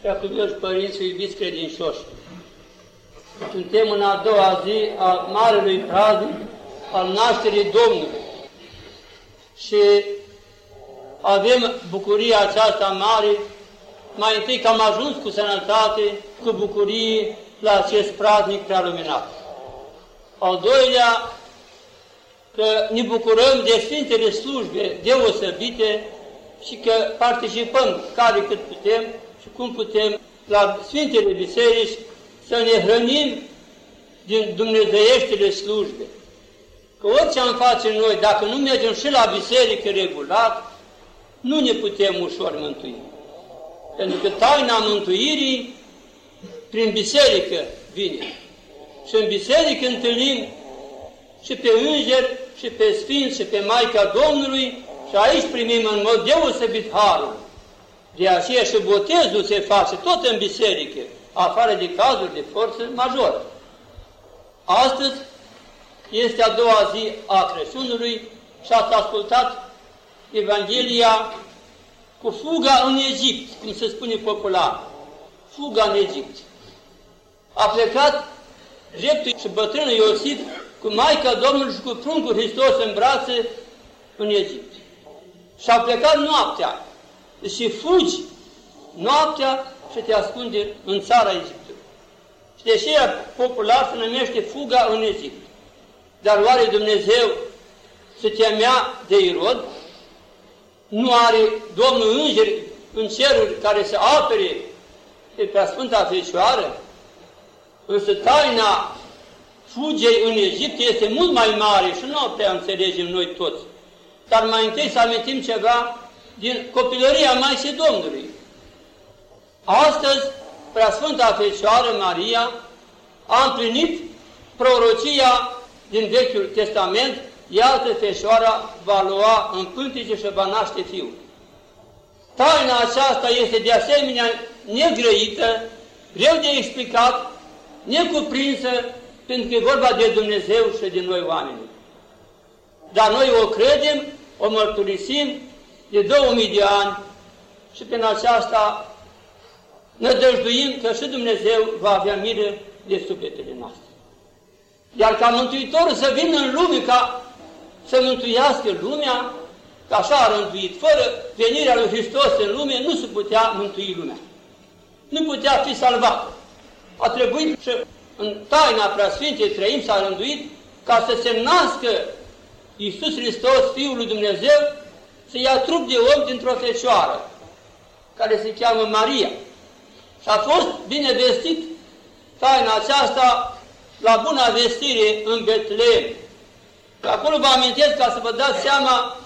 Preacuvioși părinți, iubiți credincioși, suntem în a doua zi a Marelui Praznic al nașterii Domnului. Și avem bucuria aceasta mare, mai întâi că am ajuns cu sănătate, cu bucurie la acest praznic prea luminat. Al doilea, că ne bucurăm de Sfintele slujbe deosebite și că participăm care cât putem și cum putem la Sfintele Biserici să ne hrănim din Dumnezeieștile slujbe. Că orice am face noi, dacă nu mergem și la biserică regulat, nu ne putem ușor mântui. Pentru că taina mântuirii prin biserică vine. Și în biserică întâlnim și pe îngeri, și pe Sfinți, și pe Maica Domnului, și aici primim în mod deosebit harul. De aceea și botezul se face tot în biserică, afară de cazuri de forță majoră. Astăzi este a doua zi a Crăciunului și ați ascultat Evanghelia cu fuga în Egipt, cum se spune popular. Fuga în Egipt. A plecat dreptul și bătrânul Iosif cu Maica Domnului și cu pruncul Hristos în brațe în Egipt. Și a plecat noaptea și fugi noaptea și te ascunde în țara Egiptului. Și deși popular se numește fuga în Egipt. Dar oare Dumnezeu se temea de Irod? Nu are Domnul îngeri în ceruri care să apere pe prea Sfânta Fecioară? Însă taina fugei în Egipt este mult mai mare și nu o prea înțelegem noi toți. Dar mai întâi să amintim ceva din copilăria Maicii Domnului. Astăzi, Preasfânta Fecioară Maria a împlinit prorocia din Vechiul Testament, iată Fecioara va lua în pântice și va naște fiul. Taina aceasta este de asemenea negrăită, greu de explicat, necuprinsă, pentru că e vorba de Dumnezeu și de noi oameni. Dar noi o credem, o mărturisim de 2000 de ani și prin aceasta ne dăjduim că și Dumnezeu va avea milă de sufletele noastre. Iar ca Mântuitorul să vină în lume ca să mântuiască lumea, că așa a rânduit, fără venirea lui Hristos în lume, nu se putea mântui lumea. Nu putea fi salvat. A trebuit și în taina preasfintei trăim s-a rânduit ca să se nască Iisus Hristos, Fiul lui Dumnezeu, să ia trup de om dintr-o fecioară, care se cheamă Maria. Și a fost bine vestit taina aceasta la buna vestire în Betlehem. Acolo vă amintesc ca să vă dați seama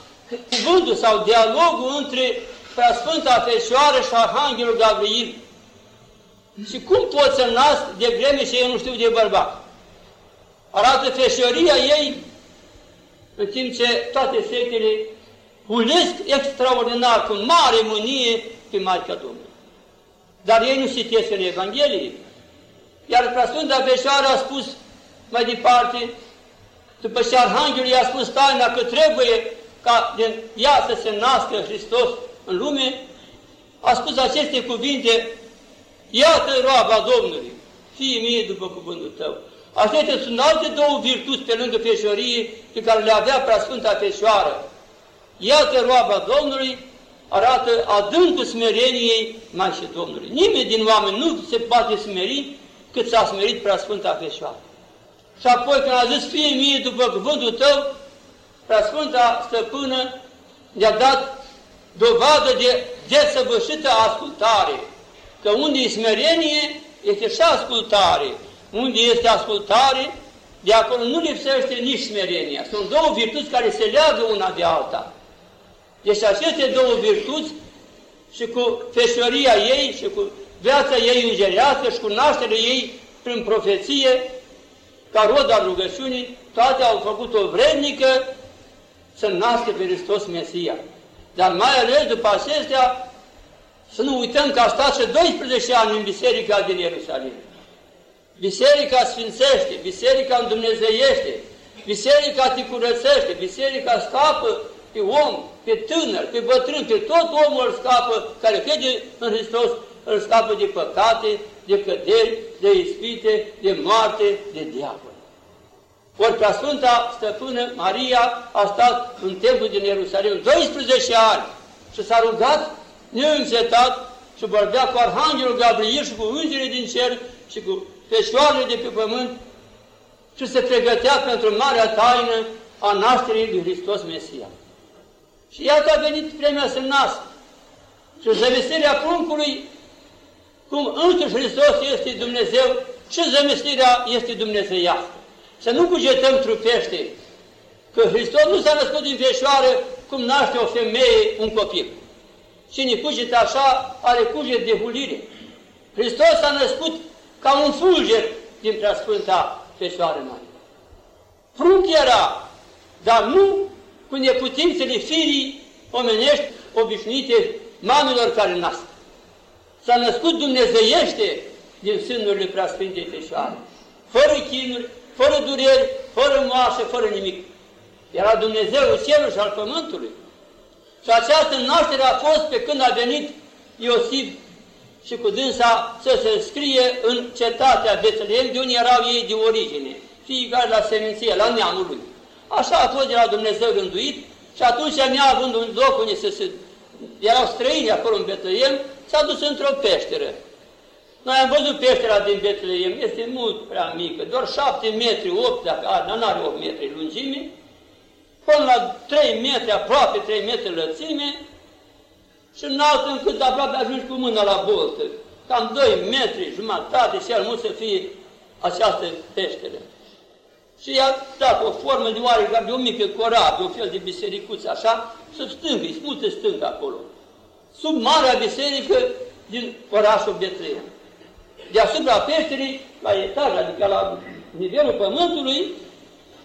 cuvântul sau dialogul între Preasfânta Fecioară și Arhanghelul Gabriel. Și cum pot să nasc de vreme și eu nu știu de bărbat? Arată feșoria ei în timp ce toate fetele hulesc extraordinar, cu mare mânie, pe Maica Domnului. Dar ei nu citesc în Evanghelie. Iar Preasfânta Fecioară a spus mai departe, după ce Arhanghelul i-a spus taina că trebuie ca din ea să se nască Hristos în lume, a spus aceste cuvinte, Iată roaba Domnului, fie mie după cuvântul tău. Acestea sunt alte două virtuți pe lângă feșorie pe care le avea Preasfânta Feșoară. Iată roaba Domnului, arată adâncul smereniei Maicii Domnului. Nimeni din oameni nu se poate smeri cât s-a smerit Preasfânta Feșoară. Și apoi când a zis, fie mie după cuvântul tău, Preasfânta Stăpână ne-a dat dovadă de desăvârșită ascultare, că unde e smerenie, este și ascultare. Unde este ascultare, de acolo nu lipsește nici smerenia. Sunt două virtuți care se leagă una de alta. Deci aceste două virtuți și cu feșoria ei și cu viața ei îngerească și cu nașterea ei prin profeție, ca rod al rugăciunii, toate au făcut-o vrednică să nască pe Hristos Mesia. Dar mai ales după acestea, să nu uităm că a stat și 12 ani în biserica din Ierusalim. Biserica sfințește, biserica îndumnezeiește, biserica te curățește, biserica scapă pe om, pe tânăr, pe bătrân, pe tot omul scapă care crede în Hristos îl scapă de păcate, de căderi, de ispite, de moarte, de diavol. Ori prea Sfânta Stăpână Maria a stat în templul din Ierusalim 12 ani și s-a rugat neîncetat și vorbea cu Arhanghelul Gabriel și cu îngerii din cer și cu peșoarele de pe pământ și se pregătea pentru marea taină a nașterii lui Hristos Mesia. Și iată a venit vremea să nască. Și zămestirea pruncului, cum însuși Hristos este Dumnezeu, și zămestirea este dumnezeiască. Să nu cugetăm trupește, că Hristos nu s-a născut din feșoară cum naște o femeie un copil. Cine cugetă așa, are cuget de hulire. Hristos s-a născut ca un fulger din preasfânta Fecioară Maria. Prunc era, dar nu cu neputințele firii omenești obișnuite mamelor care nasc. S-a născut dumnezeiește din sânurile preasfintei Fecioare, fără chinuri, fără dureri, fără moașă, fără nimic. Era Dumnezeul cerului și al pământului. Și această naștere a fost pe când a venit Iosif și cu dânsa să se scrie în cetatea Betlehem, de unde erau ei de origine, fiecare la seminție, la neamul lui. Așa a fost de la Dumnezeu gânduit și atunci, neavând un loc unde să se... erau străini acolo în Betlehem, s-a dus într-o peșteră. Noi am văzut peștera din Betlehem, este mult prea mică, doar 7 metri, 8, dacă nu are 8 metri lungime, până la 3 metri, aproape 3 metri lățime, și înalt încât aproape ajungi cu mâna la boltă. Cam 2 metri, jumătate și mult să fie această peșteră. Și i-a dat o formă de oarecare, de o mică corabie, o fel de bisericuță, așa, sub stângă, îi smultă stângă acolo. Sub marea biserică din orașul Betlehem. Deasupra peșterii, la etaj, adică la nivelul pământului,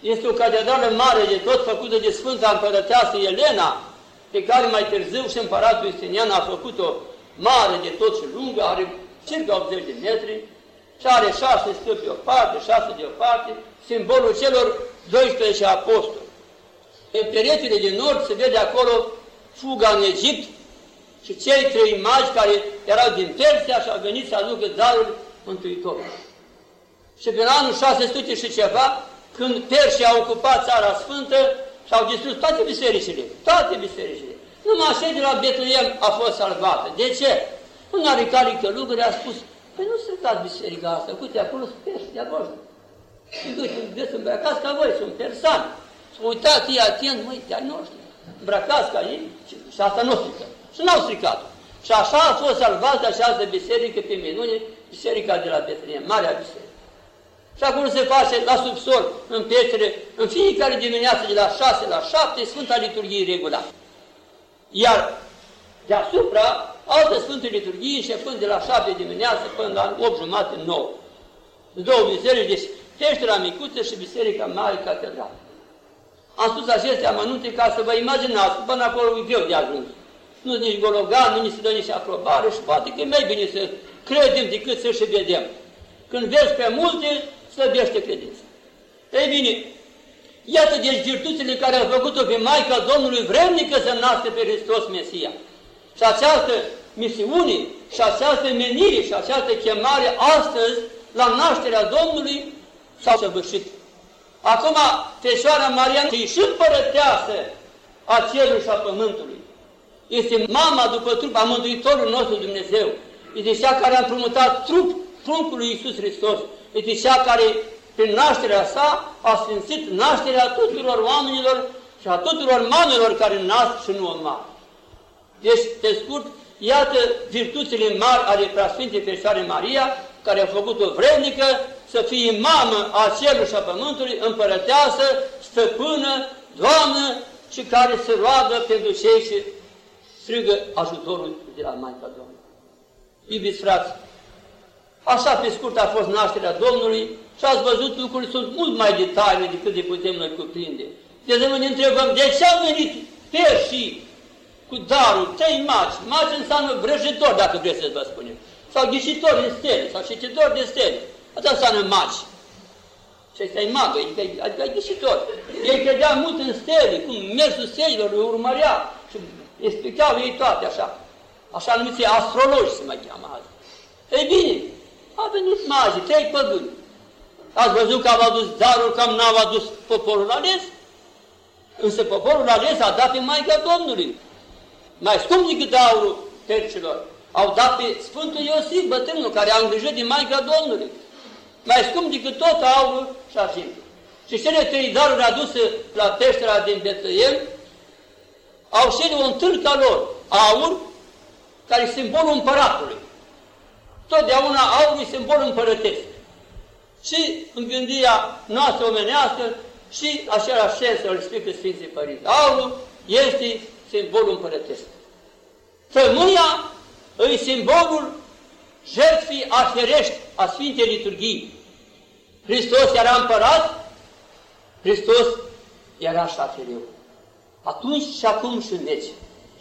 este o catedrală mare de tot făcută de Sfânta Împărăteasă Elena, pe care mai târziu și împăratul Justinian a făcut-o mare de tot și lungă, are circa 80 de metri și are șase stâlpi de o parte, șase de o parte, simbolul celor 12 apostoli. În peretele din nord se vede acolo fuga în Egipt și cei trei magi care erau din Persia și au venit să aducă darul Mântuitorului. Și prin anul 600 și ceva, când Persia a ocupat Țara Sfântă, și-au distrus toate bisericile, toate bisericile. Numai cei de la Betleem a fost salvată. De ce? Un aricalic călugări a spus, păi nu stricați biserica asta, uite, acolo sunt pești de acolo. Și uite, veți îmbrăcați ca voi, sunt persani. Și uitați, ei atent, măi, te-ai noștri. Îmbrăcați ca ei și, și asta nu strică. Și n-au stricat. Și așa a fost salvată această biserică pe minune, biserica de la Betleem, Marea Biserică. Și acolo se face la subsol, în peștere, în fiecare dimineață de la 6 la 7, Sfânta Liturghie regulat. Iar deasupra, altă Sfântă Liturghie, începând de la 7 dimineață până la 8 jumate, 9. Două biserici, deci peștera micuță și biserica mare catedrală. Am spus aceste amănunte ca să vă imaginați, până acolo e greu de ajuns. Nu nici gologan, nu ni se dă nici aprobare și poate că e mai bine să credem decât să și vedem. Când vezi pe multe, slăbește credința. Ei bine, iată deci virtuțile care au făcut-o pe Maica Domnului vrednică să nască pe Hristos Mesia. Și această misiune și această menire și această chemare astăzi, la nașterea Domnului, s-au săvârșit. Acum, Fecioara Maria și și împărăteasă a cerului și a pământului. Este mama după trup a Mântuitorului nostru Dumnezeu. Este cea care a împrumutat trup pruncului Iisus Hristos este cea care, prin nașterea sa, a sfințit nașterea tuturor oamenilor și a tuturor mamelor care nasc și nu o mare. Deci, pe scurt, iată virtuțile mari ale Preasfintei Fecioare Maria, care a făcut-o vrednică să fie mamă a cerului și a pământului, împărăteasă, stăpână, doamnă și care se roagă pentru cei și strigă ajutorul de la Maica Domnului. Iubiți frați, Așa pe scurt a fost nașterea Domnului și ați văzut lucrurile sunt mult mai de taine decât de putem noi cuprinde. De să ne întrebăm, de ce au venit perșii cu darul, trei maci, maci înseamnă vrăjitor, dacă vreți să vă spunem, sau ghișitor în stele, sau cititor de stele. Asta înseamnă maci. Și ăsta e magă, adică, adică e ghișitor. Ei credeau mult în stele, cum mersul stelilor, îi urmărea și explicau ei toate așa. Așa numiți astrologi se mai cheamă azi. magii, trei păgâni. Ați văzut că au adus darul, cam n-au adus poporul ales? Însă poporul ales a dat pe Maica Domnului. Mai scump decât aurul tercilor. Au dat pe Sfântul Iosif, bătrânul, care a îngrijit din Maica Domnului. Mai scump decât tot aurul și argintul. Și cele trei daruri aduse la peștera din Betleem au și un tâlc lor, aur, care e simbolul împăratului. Totdeauna aurul e simbol împărătesc. Și în gândirea noastră omenească și același sens îl explică Sfinții Părinți. Aurul este simbolul împărătesc. Tămâia îi simbolul jertfii aferești a Sfintei Liturghii. Hristos era împărat, Hristos era șafereu. Atunci și acum și în veci.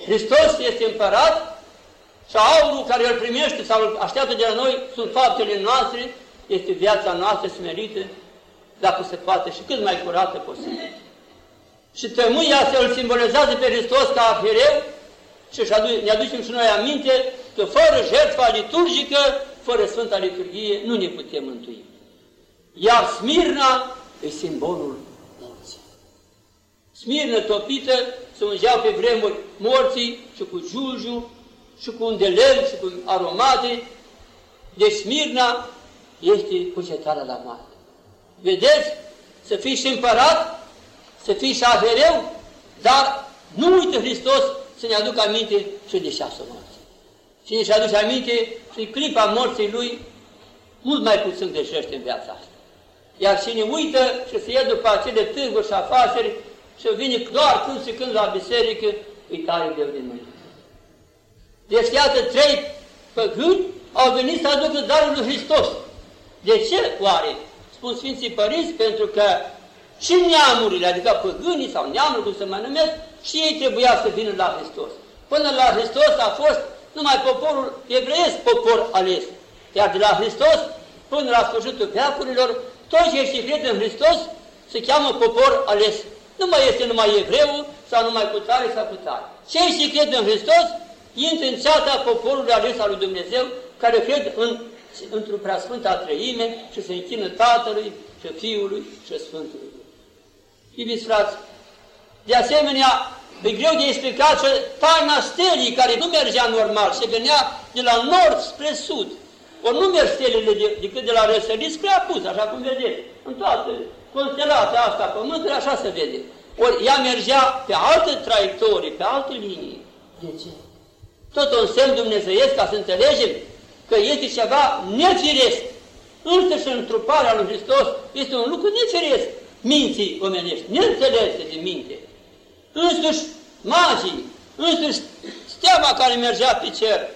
Hristos este împărat și aurul care îl primește sau îl așteaptă de la noi sunt faptele noastre, este viața noastră smerită, dacă se poate, și cât mai curată posibil. Și tămâia se îl simbolizează pe Hristos ca afereu și ne aducem și noi aminte că fără jertfa liturgică, fără Sfânta Liturghie, nu ne putem mântui. Iar Smirna e simbolul morții. Smirnă topită se ungeau pe vremuri morții și cu juju și cu un de lemn și cu aromate. Deci Smirna este cucetarea la moarte. Vedeți? Să fii și împărat, să fii și avereu, dar nu uită Hristos să ne aducă aminte și de șase morți. Cine și aduce aminte și clipa morții lui, mult mai puțin greșește în viața asta. Iar cine uită și se ia după acele târguri și afaceri și vine doar când și când la biserică, îi tare greu din mâine. Deci iată trei păgâni au venit să aducă darul lui Hristos. De ce oare? Spun Sfinții Părinți, pentru că și neamurile, adică păgânii sau neamurile, cum se mai numesc, și ei trebuia să vină la Hristos. Până la Hristos a fost numai poporul evreiesc popor ales. Iar de la Hristos până la sfârșitul veacurilor, toți cei ce cred în Hristos se cheamă popor ales. Nu mai este numai evreu sau numai cu tare sau cu tare. Cei ce cred în Hristos intră în ceata poporului ales al lui Dumnezeu, care cred în într-o preasfânta trăime și se închină Tatălui și Fiului și Sfântului. Iubiți frați, de asemenea, e greu de explicat și taina stelii care nu mergea normal, se venea de la nord spre sud. Ori nu merg stelele de, decât de la răsărit spre apus, așa cum vedeți. În toată constelația asta pământului, așa se vede. Ori ea mergea pe alte traiectorii, pe alte linii. De ce? Tot un semn dumnezeiesc ca să înțelegem că este ceva nefiresc. Însăși întruparea lui Hristos este un lucru nefiresc minții omenești, neînțelese de minte. Însuși magii, însuși steaua care mergea pe cer,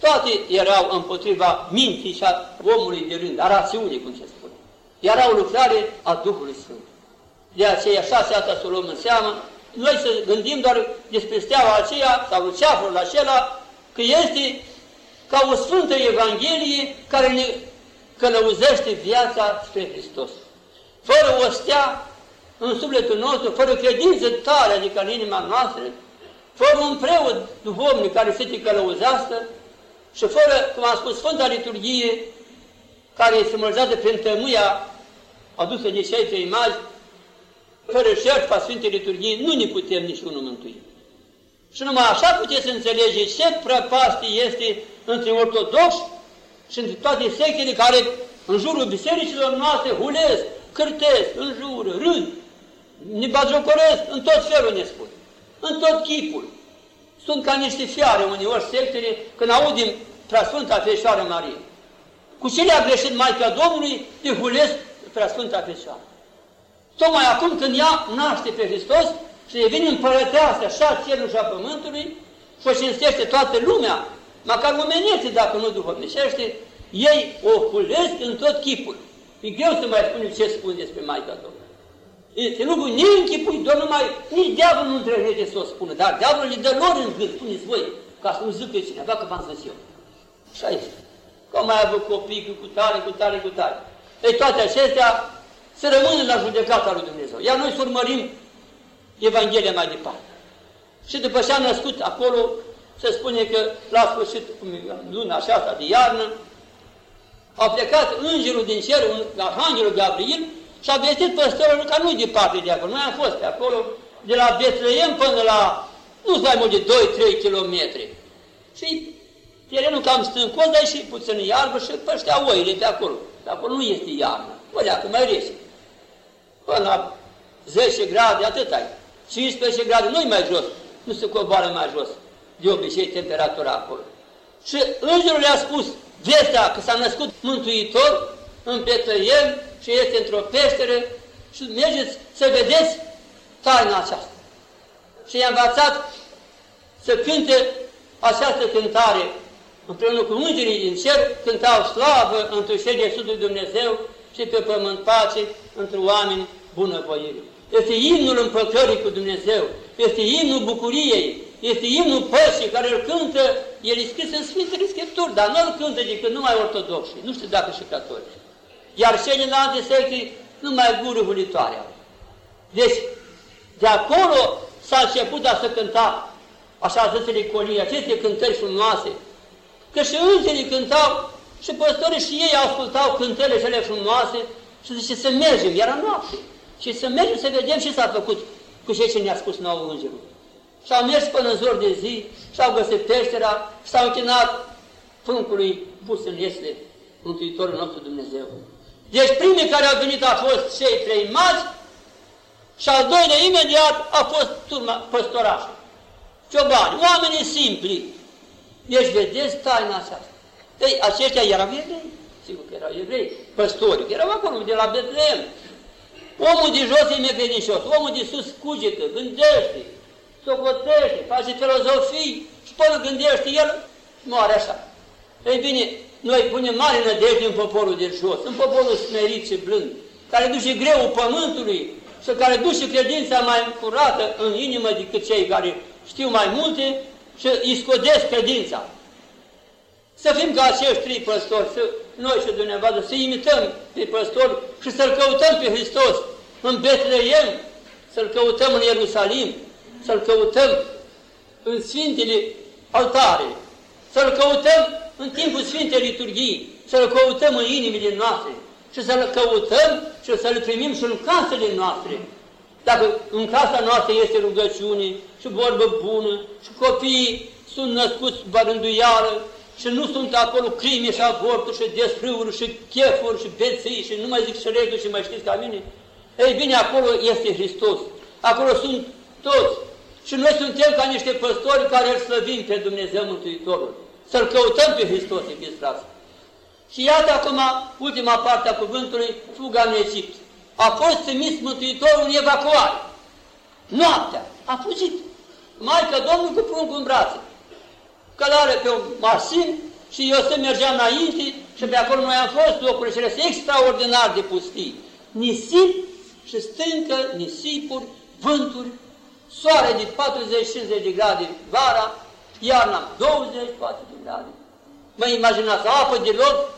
toate erau împotriva minții și a omului de rând, a rațiunii, cum se spune. Era o lucrare a Duhului Sfânt. De aceea, șase asta să o luăm în seamă, noi să gândim doar despre steaua aceea sau ceaful acela, că este ca o Sfântă Evanghelie care ne călăuzește viața spre Hristos. Fără o stea în sufletul nostru, fără credință tare, adică în inima noastră, fără un preot duhovnic care să te călăuzească și fără, cum am spus, Sfânta Liturghie, care se mărzează prin tămâia adusă de cei trei mari, fără șertfa Sfintei Liturghii, nu ne putem nici unul mântui. Și numai așa puteți să înțelegeți ce prăpastie este între ortodoxi și între toate sectele care în jurul bisericilor noastre hulesc, cârtesc, înjură, râd, ne bagiocoresc, în tot felul ne spun, în tot chipul. Sunt ca niște fiare uneori sectele când audim Preasfânta Fecioară Marie. Cu ce le-a greșit Maica Domnului, de hulesc Preasfânta Fecioară. Tocmai acum când ea naște pe Hristos și devine împărăteasă așa cerul și a pământului și o cinstește toată lumea, măcar omenește dacă nu duhovnicește, ei o hulesc în tot chipul. E greu să mai spunem ce spun despre Maica Domnului. Este lucru neînchipui, doar numai, nici diavolul nu îndrăznește să o spună, dar diavolul îi dă lor în gând, spuneți voi, ca să nu zică cineva că v-am zis eu. Așa este. Că mai avut copii cu tare, cu tare, cu tare. Ei, toate acestea să rămână la judecata lui Dumnezeu. Iar noi să urmărim Evanghelia mai departe. Și după ce a născut acolo, se spune că la sfârșit, luna aceasta de iarnă, A plecat îngerul din cer, un, Arhanghelul Gabriel, și a vestit păstorul că nu-i departe de acolo. Noi am fost pe acolo, de la Betleem până la, nu mai mult de 2-3 km. Și terenul cam stâncos, dar și puțin iarbă și păștea oile pe acolo. Pe acolo nu este iarnă. Bă, acum mai rece. Până la 10 grade, atât ai. 15 grade, nu-i mai jos. Nu se coboară mai jos. De obicei, temperatura acolo. Și îngerul le-a spus vestea că s-a născut Mântuitor în Betleem și este într-o peșteră și mergeți să vedeți taina aceasta. Și i-a învățat să cânte această cântare împreună cu îngerii din cer, cântau slavă într-o Sfântul lui Dumnezeu și pe pământ pace într oameni bunăvoire. Este imnul împăcării cu Dumnezeu, este imnul bucuriei, este imnul pășii care îl cântă, el e scris în Sfintele Scripturi, dar nu îl cântă decât numai ortodoxi, nu știu dacă și catolici. Iar celelalte secții numai gură hulitoare au. Deci, de acolo s-a început a să cânta așa zisele colii, aceste cântări frumoase, că și îngerii cântau și păstorii și ei ascultau cântările cele frumoase și zice să mergem, era noapte, și să mergem să vedem ce s-a făcut cu ceea ce ne-a spus nouă îngerul. Și au mers până în zor de zi și au găsit peștera și s-au închinat pruncului pus în iesle Mântuitorul nostru Dumnezeu. Deci primii care au venit au fost cei trei magi și al doilea imediat a fost turma păstorașă. Ciobani, oamenii simpli. Deci vedeți taina aceasta. Ei, aceștia erau evrei. Sigur că erau evrei. Păstori, erau acolo de la Betleem. Omul de jos e necredincios, omul de sus cugetă, gândește, socotește, face filozofii și până gândește el, moare așa. Ei bine, noi punem mare nădejde în poporul de jos, în poporul smerit și blând, care duce greul pământului și care duce credința mai curată în inimă decât cei care știu mai multe și îi scodesc credința. Să fim ca acești trei păstori, să, noi și dumneavoastră, să imităm pe păstori și să-L căutăm pe Hristos în Betleem, să-L căutăm în Ierusalim, să-L căutăm în Sfintele altare, să-L căutăm în timpul Sfintei Liturghii, să-L căutăm în inimile noastre și să-L căutăm și să-L primim și în casele noastre. Dacă în casa noastră este rugăciune și vorbă bună și copiii sunt născuți bărânduială și nu sunt acolo crime și avorturi și desfrâuri și chefuri și beții și nu mai zic și reguli și mai știți ca mine, ei bine, acolo este Hristos. Acolo sunt toți. Și noi suntem ca niște păstori care îl slăvim pe Dumnezeu Mântuitorul. Să-L căutăm pe Hristos, iubiți frați. Și iată acum ultima parte a cuvântului, fuga în Egipt. A fost trimis Mântuitorul în evacuare. Noaptea. A fugit. Maica Domnului cu pruncul în brațe. Călare pe un masin și Iosif mergea înainte și pe acolo noi am fost locurile cele extraordinar de pustii. Nisip și stâncă, nisipuri, vânturi, soare de 40-50 de grade vara, iarna 20 poate de grade. Mă imaginați, apă de loc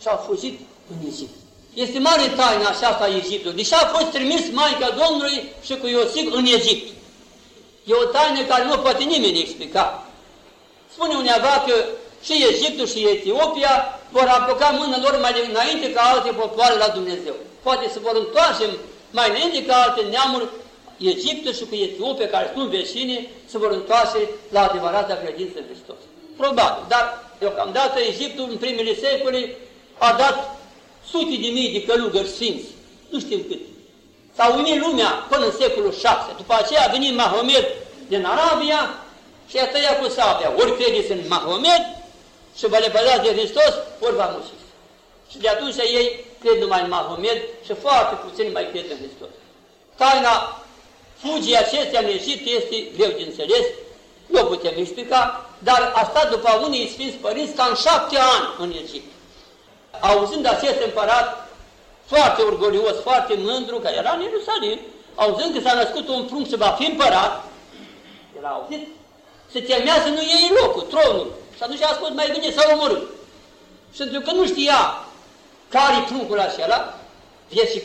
și au fugit în Egipt. Este mare taina aceasta a Egiptului. Deși a fost trimis Maica Domnului și cu Iosif în Egipt. E o taină care nu poate nimeni explica. Spune uneva că și Egiptul și Etiopia vor apuca mâna lor mai înainte ca alte popoare la Dumnezeu. Poate să vor întoarce mai înainte ca alte neamuri Egiptul și cu Etiopia, care sunt vecine, se vor întoarce la adevărata credință în Hristos. Probabil, dar deocamdată Egiptul în primele secole a dat sute de mii de călugări sfinți, nu știm cât. S-a unit lumea până în secolul 6. După aceea a venit Mahomet din Arabia și a tăiat cu sabia. Ori credeți în Mahomet și vă lepădați de Hristos, ori v-a mușit. Și de atunci ei cred numai în Mahomet și foarte puțini mai cred în Hristos. Taina fugii acestea în Egipt este greu de înțeles, nu putem explica, dar a stat după unii Sfinți Părinți cam șapte ani în Egipt. Auzind acest împărat foarte orgolios, foarte mândru, că era în Ierusalim, auzind că s-a născut un prunc și va fi împărat, el a auzit, se temea să nu iei locul, tronul. Și atunci a spus, mai bine s-a omorât. Și pentru că nu știa care-i pruncul acela, vieții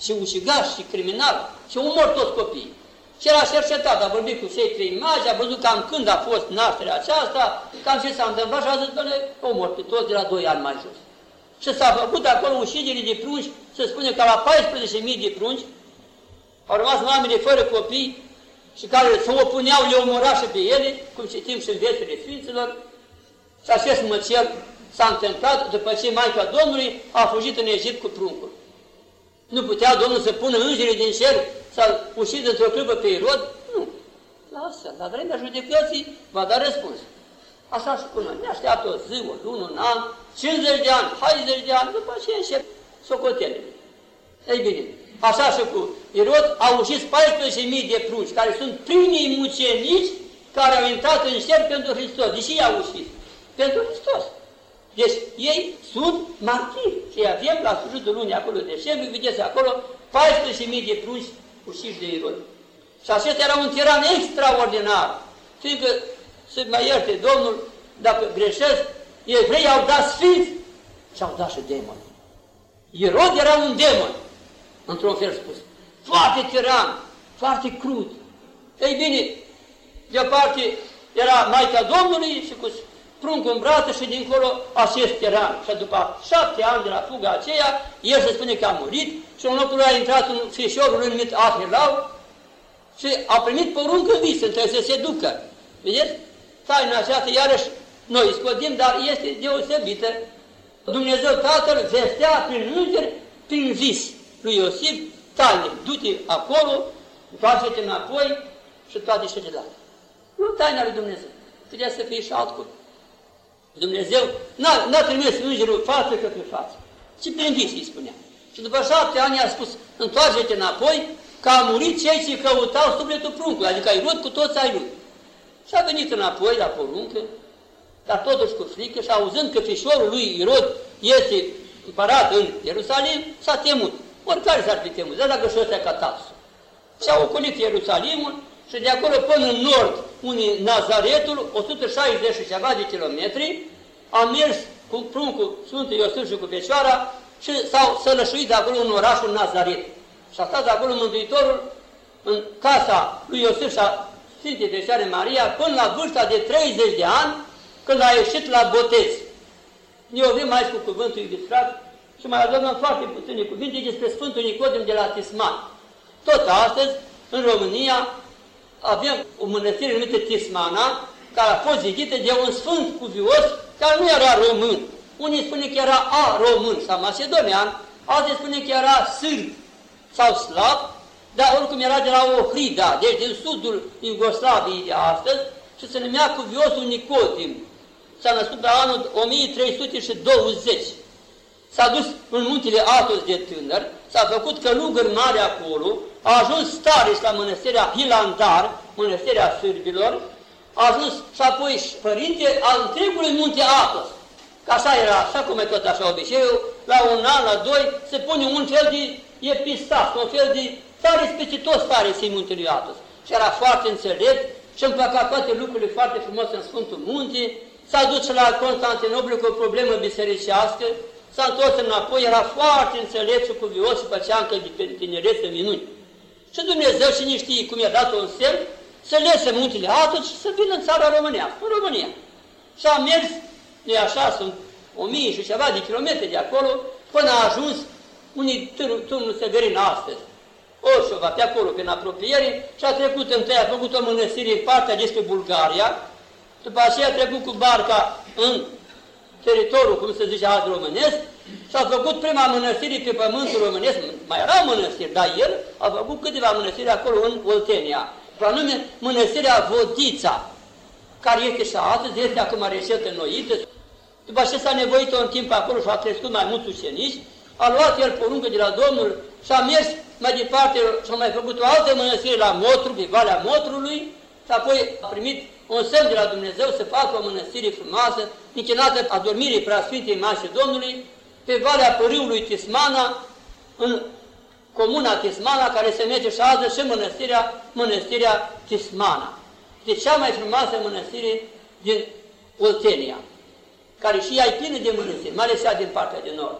și ucigaș și criminal și omor toți copiii. Și el a cercetat, a vorbit cu cei trei magi, a văzut cam când a fost nașterea aceasta, cam ce s-a întâmplat și a zis, bine, omor pe toți de la doi ani mai jos. Și s-a făcut acolo ușigere de prunci, se spune că la 14.000 de prunci au rămas mamele fără copii și care se opuneau, le omora și pe ele, cum citim și în viețile Sfinților. Și acest măcel s-a întâmplat după ce Maica Domnului a fugit în Egipt cu pruncul. Nu putea Domnul să pună îngerii din cer să ușit într-o clipă pe Irod? Nu. Lasă, la vremea judecății va da răspuns. Așa și cum ne așteaptă o zi, o lună, un an, 50 de ani, 60 de ani, după ce încep socotelele. Ei bine, așa și cu Irod au ușit 14.000 de prunci, care sunt primii mucenici care au intrat în cer pentru Hristos. Deși i-au ușit? Pentru Hristos. Deci ei sunt martiri și avem la sfârșitul lunii acolo de șefi, vedeți acolo 14.000 de prunci ușiși de Irod. Și acesta era un tiran extraordinar, fiindcă, să mai ierte Domnul, dacă greșesc, evreii au dat sfinți și au dat și demoni. Irod era un demon, într-un fel spus. Foarte tiran, foarte crud. Ei bine, de o parte era Maica Domnului și cu pruncul în brață și dincolo acest tiran. Și după șapte ani de la fuga aceea, el se spune că a murit și în locul lui a intrat un fișorul numit Ahilau și a primit poruncă în vis, trebuie să se ducă. Vedeți? Taina aceasta, iarăși, noi scodim, dar este deosebită. Dumnezeu Tatăl vestea prin înger, prin vis lui Iosif, taine, du-te acolo, întoarce-te înapoi și toate celelalte. Nu taina lui Dumnezeu. Putea să fie și altcum. Dumnezeu n-a trimis îngerul față către față, ci prin vis îi spunea. Și după șapte ani a spus, întoarce-te înapoi, că a murit cei ce căutau sufletul pruncului, adică ai rod cu toți ai lui. Și a venit înapoi la poruncă, dar totuși cu frică și auzând că fișorul lui Irod este împărat în Ierusalim, s-a temut. Oricare s-ar fi temut, dar dacă și ăsta ca Și a ocolit Ierusalimul și de acolo până în nord, unii Nazaretul, 160 și ceva de kilometri, a mers cu pruncul Sfântul Iosif și cu Fecioara și s-au sălășuit de acolo în orașul Nazaret. Și a stat acolo Mântuitorul în casa lui Iosif și a Sfintei Fecioare Maria până la vârsta de 30 de ani, când a ieșit la botez. Ne ovim aici cu cuvântul iubit frat și mai adornăm foarte puține cuvinte despre Sfântul Nicodim de la Tisman. Tot astăzi, în România, avem o mănăstire numită Tismana, care a fost zidită de un sfânt cuvios care nu era român. Unii spune că era a român sau macedonian, alții spune că era sârb sau slav, dar oricum era de la Ohrida, deci din sudul Iugoslaviei de astăzi, și se numea cuviosul Nicotim. S-a născut la anul 1320. S-a dus în muntele Atos de tânăr, s-a făcut călugăr mare acolo, a ajuns stareș la mănăstirea Hilandar, mănăstirea sârbilor, a ajuns și apoi părinte al întregului munte Atos. Că așa era, așa cum e tot așa obiceiul, la un an, la doi, se pune un fel de epistas, un fel de tare specitos tare să-i muntelui Atos. Și era foarte înțelept și împăcat toate lucrurile foarte frumos în Sfântul Munte, s-a dus la Constantinopol cu o problemă bisericească, s-a întors înapoi, era foarte înțelept și cuvios și făcea încă de tinerețe minuni. Și Dumnezeu și nici știe cum i-a dat un semn, să lese muntele Atos și să vină în țara România, în România. Și a mers, nu așa, sunt o mie și ceva de kilometri de acolo, până a ajuns unii turnul Severin astăzi. Orșova, pe acolo, prin apropiere, și a trecut întâi, a făcut o mănăstire în partea despre Bulgaria, după aceea a trecut cu barca în teritoriul, cum se zice azi românesc, și a făcut prima mănăstire pe pământul românesc, mai era mănăstiri, dar el a făcut câteva mănăstiri acolo în Oltenia, pe anume mănăstirea Vodița, care este și astăzi, este acum reșetă înnoită. După ce s-a nevoit un timp acolo și a crescut mai mulți ucenici, a luat el poruncă de la Domnul și a mers mai departe și a mai făcut o altă mănăstire la Motru, pe Valea Motrului, și apoi a primit un semn de la Dumnezeu să facă o mănăstire frumoasă, închinată a dormirii preasfintei Mașii Domnului, pe Valea Păriului Tismana, în comuna Tismana, care se merge și azi și mănăstirea, mănăstirea Tismana. De cea mai frumoasă mănăstire din Oltenia, care și ea e plină de mănăstiri, mai ales din partea de nord.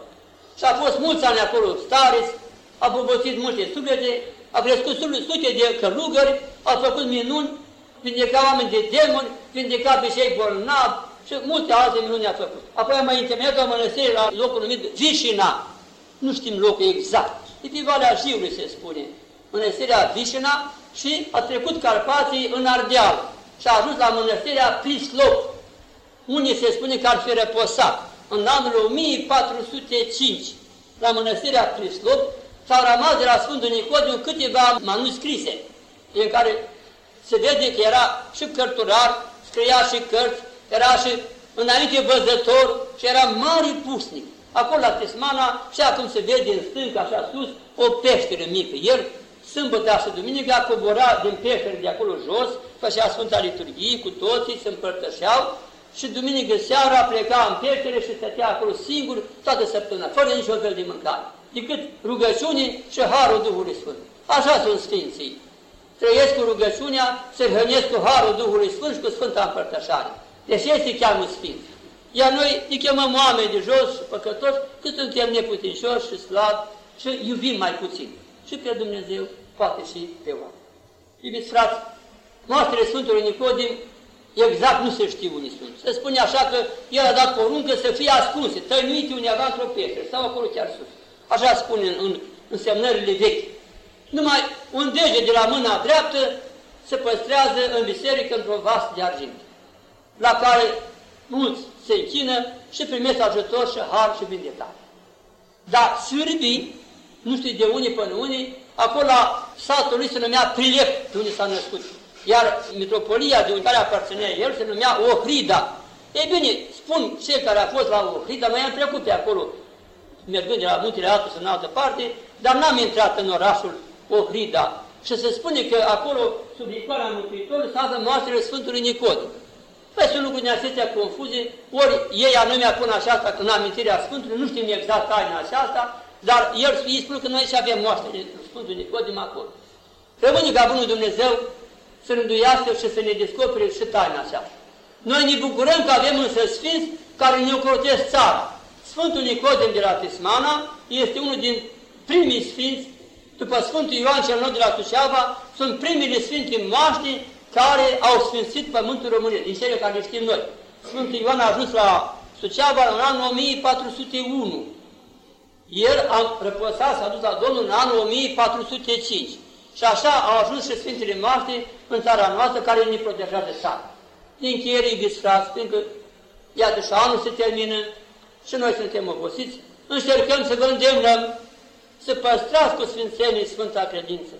Și a fost mulți ani acolo stareți, a povățit multe suflete, a crescut sute de călugări, a făcut minuni, vindeca oameni de demoni, vindeca pe cei bolnavi, și multe alte minuni a făcut. Apoi am mai întemeiat o mănăstire la locul numit Vișina. Nu știm locul exact. E pe Valea Jiului se spune. Mănăstirea Vișina și a trecut Carpații în Ardeal și a ajuns la mănăstirea Prislop. Unii se spune că ar fi reposat. În anul 1405, la mănăstirea Prislop, s-au rămas de la Sfântul Nicodiu câteva manuscrise, în care se vede că era și cărturar, scria și cărți, era și înainte văzător și era mare pusnic. Acolo la Tismana și acum se vede în stânga, așa sus, o peșteră mică. El, sâmbătă și duminica, cobora din peșteră de acolo jos, făcea Sfânta Liturghie cu toții, se împărtășeau și duminică seara pleca în peșteră și stătea acolo singur toată săptămâna, fără niciun fel de mâncare, decât rugăciune și Harul Duhului Sfânt. Așa sunt Sfinții. Trăiesc cu rugăciunea, se hrănesc cu Harul Duhului Sfânt și cu Sfânta Împărtășare. Deci este chiar un Sfânt. Iar noi îi chemăm oameni de jos și păcătoși, că suntem neputincioși și slabi și iubim mai puțin. Și pe Dumnezeu, poate și pe oameni. Iubiți frați, moastrele Sfântului Nicodim exact nu se știu unii sunt. Se spune așa că el a dat poruncă să fie ascunse, tăinuite undeva într-o pietre sau acolo chiar sus. Așa spune în, în, în semnările vechi. Numai un dege de la mâna dreaptă se păstrează în biserică într-o vas de argint, la care mulți se închină și primesc ajutor și har și vindecare. Dar sârbii, nu știu de unii până unii, acolo la satul lui se numea Prilep, de unde s-a născut. Iar mitropolia de unde aparținea el se numea Ohrida. Ei bine, spun cei care au fost la Ohrida, noi am trecut pe acolo, mergând de la muntele Atos în altă parte, dar n-am intrat în orașul Ohrida. Și se spune că acolo, sub icoana Mântuitorului, s-a moastrele Sfântului Nicodim. Păi sunt lucruri din acestea confuze, ori ei anume pun așa asta în amintirea Sfântului, nu știm exact taina aceasta, dar el îi spune că noi și avem moastrele Sfântului Nicodim acolo. Rămâne ca Bunul Dumnezeu să rânduiască și să ne descopere și taina aceasta. Noi ne bucurăm că avem însă Sfinți care ne ocrotesc țara. Sfântul Nicodim de la Tismana este unul din primii Sfinți după Sfântul Ioan cel Nou de la Suceava, sunt primele Sfinte Moaște care au sfințit Pământul României, din cele care le știm noi. Sfântul Ioan a ajuns la Suceava în anul 1401. El a răposat, s-a dus la Domnul în anul 1405. Și așa au ajuns și Sfintele Moaște în țara noastră, care ne protejează țara. Din încheiere, iubiți frați, fiindcă iată și anul se termină și noi suntem obosiți, încercăm să vă îndemnăm să păstrați cu Sfințenii Sfânta Credință.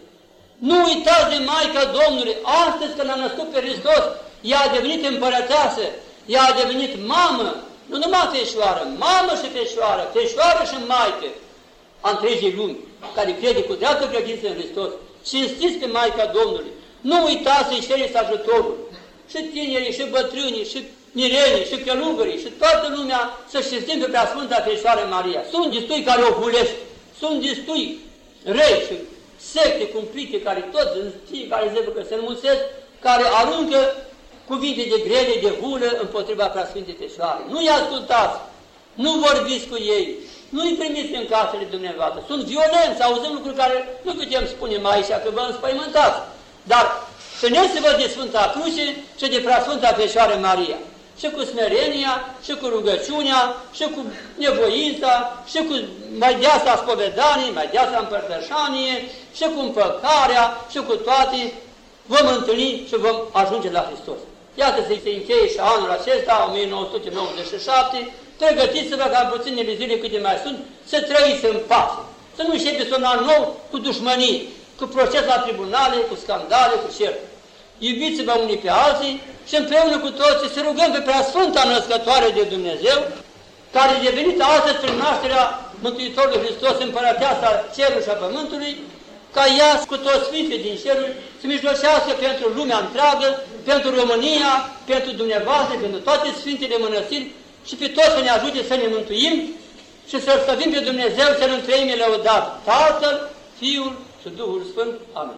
Nu uitați de Maica Domnului, astăzi când a născut pe Hristos, ea a devenit împărăteasă, ea a devenit mamă, nu numai feșoară, mamă și feșoară, feșoară și maică a întregii lumi, care crede cu dreaptă credință în Hristos. Cinstiți pe Maica Domnului, nu uitați să-i cereți ajutorul. Și tinerii, și bătrânii, și mirenii, și călugării, și toată lumea să știm pe Preasfânta Feșoară Maria. Sunt destui care o hulește sunt destui rei și secte cumplite care toți în fiecare zi că se înmulțesc, care aruncă cuvinte de grele, de hulă împotriva preasfintei Teșoare. Nu-i ascultați, nu vorbiți cu ei, nu-i primiți în casele dumneavoastră. Sunt violenți, auzim lucruri care nu putem spune mai aici, că vă înspăimântați. Dar să ne se vă de Sfânta Cruce și de Preasfânta Feșoară Maria și cu smerenia, și cu rugăciunea, și cu nevoința, și cu mai deasa spovedanie, mai deasa împărtășanie, și cu împăcarea, și cu toate, vom întâlni și vom ajunge la Hristos. Iată să se încheie și anul acesta, 1997, pregătiți-vă ca în puținele zile câte mai sunt, să trăiți în pace. Să nu începeți un an nou cu dușmănii, cu proces la tribunale, cu scandale, cu certuri iubiți-vă unii pe alții și împreună cu toții să rugăm pe Preasfânta Născătoare de Dumnezeu, care e venită astăzi prin nașterea Mântuitorului Hristos, împărăteasa cerului și a pământului, ca ea cu toți Sfinții din cerul să mijlocească pentru lumea întreagă, pentru România, pentru dumneavoastră, pentru toate Sfintele Mănăstiri și pe toți să ne ajute să ne mântuim și să-L pe Dumnezeu, să-L întreime lăudat Tatăl, Fiul și Duhul Sfânt. Amin.